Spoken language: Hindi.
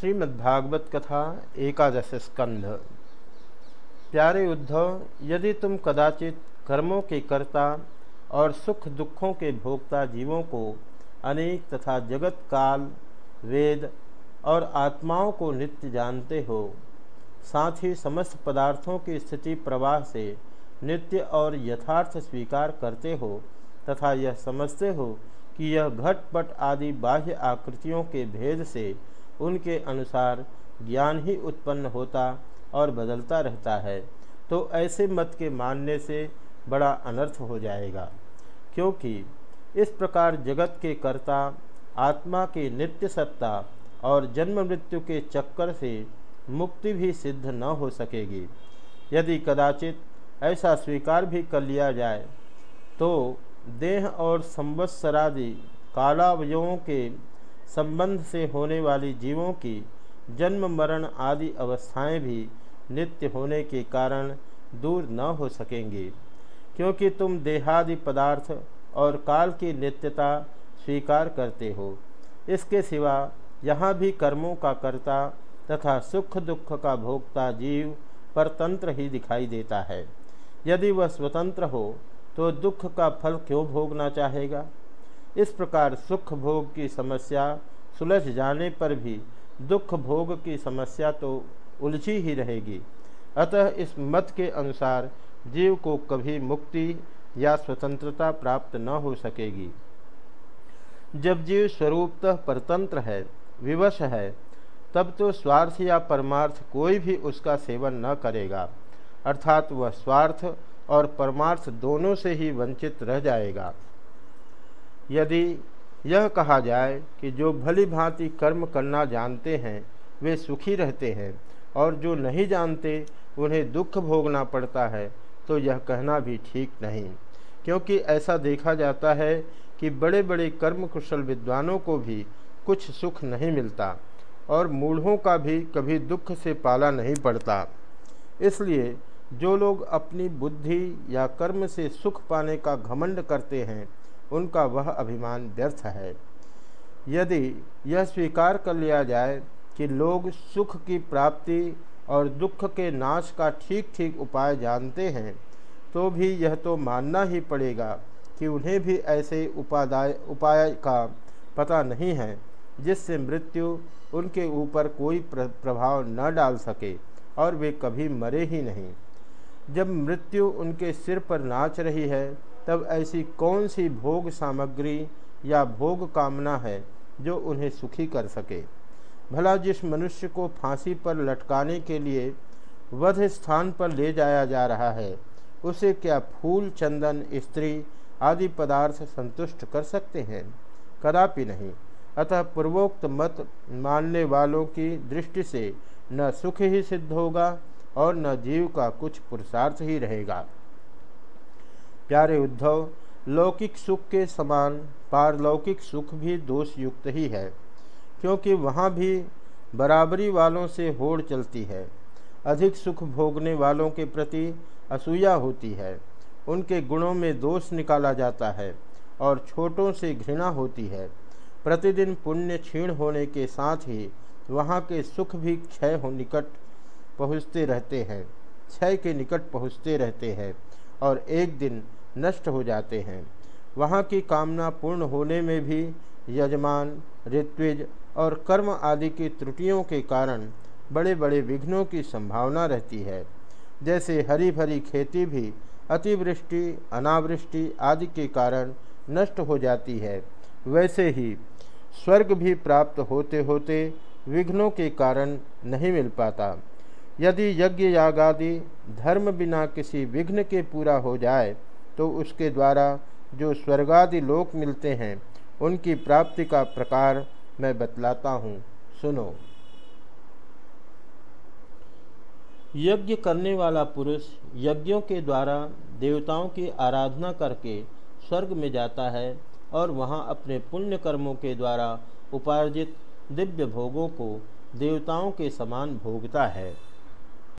श्रीमद्भागवत कथा एकादश स्कंध। प्यारे उद्धव, यदि तुम कदाचित कर्मों के कर्ता और सुख दुखों के भोक्ता जीवों को अनेक तथा जगत काल, वेद और आत्माओं को नित्य जानते हो, साथ ही समस्त पदार्थों की स्थिति प्रवाह से नित्य और यथार्थ स्वीकार करते हो, तथा यह समझते हो कि यह घटपट आदि बाह्य आकृतियों के भेद से उनके अनुसार ज्ञान ही उत्पन्न होता और बदलता रहता है तो ऐसे मत के मानने से बड़ा अनर्थ हो जाएगा। क्योंकि इस प्रकार जगत के कर्ता, आत्मा की नित्य सत्ता और जन्म मृत्यु के चक्कर से मुक्ति भी सिद्ध न हो सकेगी। यदि कदाचित ऐसा स्वीकार भी कर लिया जाए तो देह और संवत्सरादि कालावयों के संबंध से होने वाली जीवों की जन्म, मरण आदि अवस्थाएँ भी नित्य होने के कारण दूर न हो सकेंगी। क्योंकि तुम देहादि पदार्थ और काल की नित्यता स्वीकार करते हो। इसके सिवा यहाँ भी कर्मों का कर्ता तथा सुख दुख का भोक्ता जीव परतंत्र ही दिखाई देता है। यदि वह स्वतंत्र हो तो दुख का फल क्यों भोगना चाहेगा? इस प्रकार सुख भोग की समस्या सुलझ जाने पर भी दुख भोग की समस्या तो उलझी ही रहेगी। अतः इस मत के अनुसार जीव को कभी मुक्ति या स्वतंत्रता प्राप्त न हो सकेगी। जब जीव स्वरूपतः परतंत्र है, विवश है, तब तो स्वार्थ या परमार्थ कोई भी उसका सेवन न करेगा। अर्थात वह स्वार्थ और परमार्थ दोनों से ही वंचित रह जाएगा। यदि यह कहा जाए कि जो भली भांति कर्म करना जानते हैं, वे सुखी रहते हैं, और जो नहीं जानते, उन्हें दुख भोगना पड़ता है तो यह कहना भी ठीक नहीं। क्योंकि ऐसा देखा जाता है कि बड़े बड़े कर्म कुशल विद्वानों को भी कुछ सुख नहीं मिलता, और मूढ़ों का भी कभी दुख से पाला नहीं पड़ता। इसलिए जो लोग अपनी बुद्धि या कर्म से सुख पाने का घमंड करते हैं उनका वह अभिमान व्यर्थ है। यदि यह स्वीकार कर लिया जाए कि लोग सुख की प्राप्ति और दुख के नाश का ठीक ठीक उपाय जानते हैं तो भी यह तो मानना ही पड़ेगा कि उन्हें भी ऐसे उपादाय, उपाय का पता नहीं है, जिससे मृत्यु उनके ऊपर कोई प्रभाव न डाल सके और वे कभी मरे ही नहीं। जब मृत्यु उनके सिर पर नाच रही है तब ऐसी कौन सी भोग सामग्री या भोग कामना है जो उन्हें सुखी कर सके? भला जिस मनुष्य को फांसी पर लटकाने के लिए वध स्थान पर ले जाया जा रहा है, उसे क्या फूल, चंदन, स्त्री आदि पदार्थ संतुष्ट कर सकते हैं? कदापि नहीं। अतः पूर्वोक्त मत मानने वालों की दृष्टि से न सुख ही सिद्ध होगा और न जीव का कुछ पुरुषार्थ ही रहेगा। प्यारे उद्धव, लौकिक सुख के समान पारलौकिक सुख भी दोष युक्त ही है, क्योंकि वहाँ भी बराबरी वालों से होड़ चलती है। अधिक सुख भोगने वालों के प्रति असूया होती है। उनके गुणों में दोष निकाला जाता है और छोटों से घृणा होती है। प्रतिदिन पुण्य क्षीण होने के साथ ही वहाँ के सुख भी क्षय हो निकट पहुँचते रहते हैं। क्षय के निकट पहुँचते रहते हैं और एक दिन नष्ट हो जाते हैं। वहाँ की कामना पूर्ण होने में भी यजमान, ऋत्विज और कर्म आदि की त्रुटियों के कारण बड़े बड़े विघ्नों की संभावना रहती है। जैसे हरी भरी खेती भी अतिवृष्टि, अनावृष्टि आदि के कारण नष्ट हो जाती है। वैसे ही स्वर्ग भी प्राप्त होते होते विघ्नों के कारण नहीं मिल पाता। यदि यज्ञ यागादि धर्म बिना किसी विघ्न के पूरा हो जाए तो उसके द्वारा जो स्वर्गादि लोक मिलते हैं, उनकी प्राप्ति का प्रकार मैं बतलाता हूँ। सुनो। यज्ञ करने वाला पुरुष यज्ञों के द्वारा देवताओं की आराधना करके स्वर्ग में जाता है और वहाँ अपने पुण्य कर्मों के द्वारा उपार्जित दिव्य भोगों को देवताओं के समान भोगता है।